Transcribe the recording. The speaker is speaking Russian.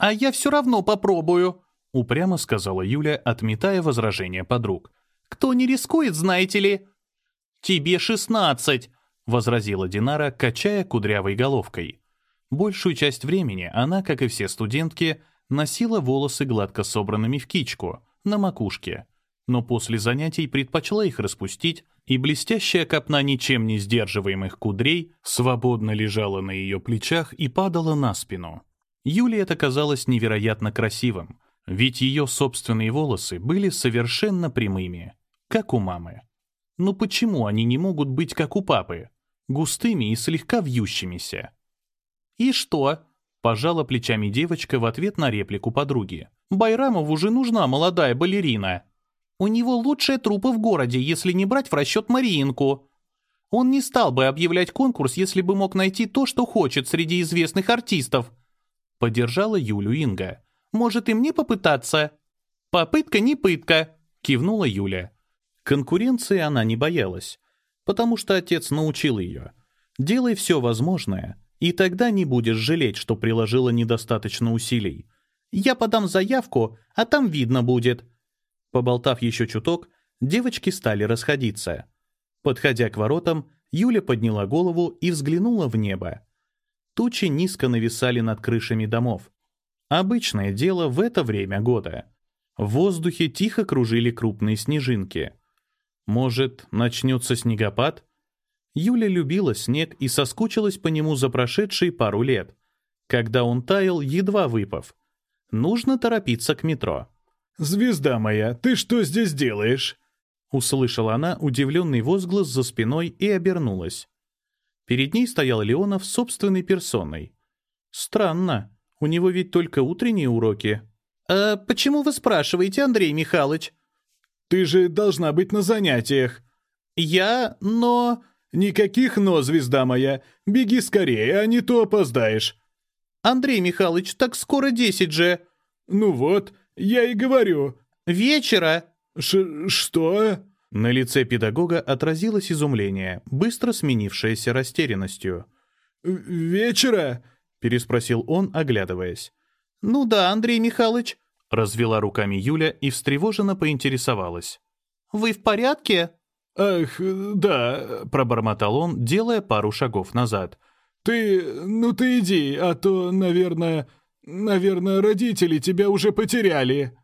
«А я все равно попробую», — упрямо сказала Юля, отметая возражения подруг. «Кто не рискует, знаете ли?» «Тебе шестнадцать», — возразила Динара, качая кудрявой головкой. Большую часть времени она, как и все студентки, носила волосы гладко собранными в кичку, на макушке, но после занятий предпочла их распустить, и блестящая копна ничем не сдерживаемых кудрей свободно лежала на ее плечах и падала на спину. Юле это казалось невероятно красивым, ведь ее собственные волосы были совершенно прямыми, как у мамы. Но почему они не могут быть как у папы, густыми и слегка вьющимися? «И что?» — пожала плечами девочка в ответ на реплику подруги. «Байрамову же нужна молодая балерина. У него лучшая труппа в городе, если не брать в расчет Мариинку. Он не стал бы объявлять конкурс, если бы мог найти то, что хочет среди известных артистов». Поддержала Юлю Инга. «Может, и мне попытаться?» «Попытка не пытка», — кивнула Юля. Конкуренции она не боялась, потому что отец научил ее. «Делай все возможное, и тогда не будешь жалеть, что приложила недостаточно усилий. Я подам заявку, а там видно будет». Поболтав еще чуток, девочки стали расходиться. Подходя к воротам, Юля подняла голову и взглянула в небо. Тучи низко нависали над крышами домов. Обычное дело в это время года. В воздухе тихо кружили крупные снежинки. Может, начнется снегопад? Юля любила снег и соскучилась по нему за прошедшие пару лет, когда он таял, едва выпав. Нужно торопиться к метро. «Звезда моя, ты что здесь делаешь?» Услышала она удивленный возглас за спиной и обернулась. Перед ней стоял Леонов собственной персоной. «Странно, у него ведь только утренние уроки». «А почему вы спрашиваете, Андрей Михайлович?» «Ты же должна быть на занятиях». «Я... но...» «Никаких «но», звезда моя. Беги скорее, а не то опоздаешь». «Андрей Михайлович, так скоро десять же». «Ну вот, я и говорю». «Вечера». Ш «Что?» На лице педагога отразилось изумление, быстро сменившееся растерянностью. «Вечера?» — переспросил он, оглядываясь. «Ну да, Андрей Михайлович», — развела руками Юля и встревоженно поинтересовалась. «Вы в порядке?» «Ах, да», — пробормотал он, делая пару шагов назад. «Ты... ну ты иди, а то, наверное... наверное, родители тебя уже потеряли».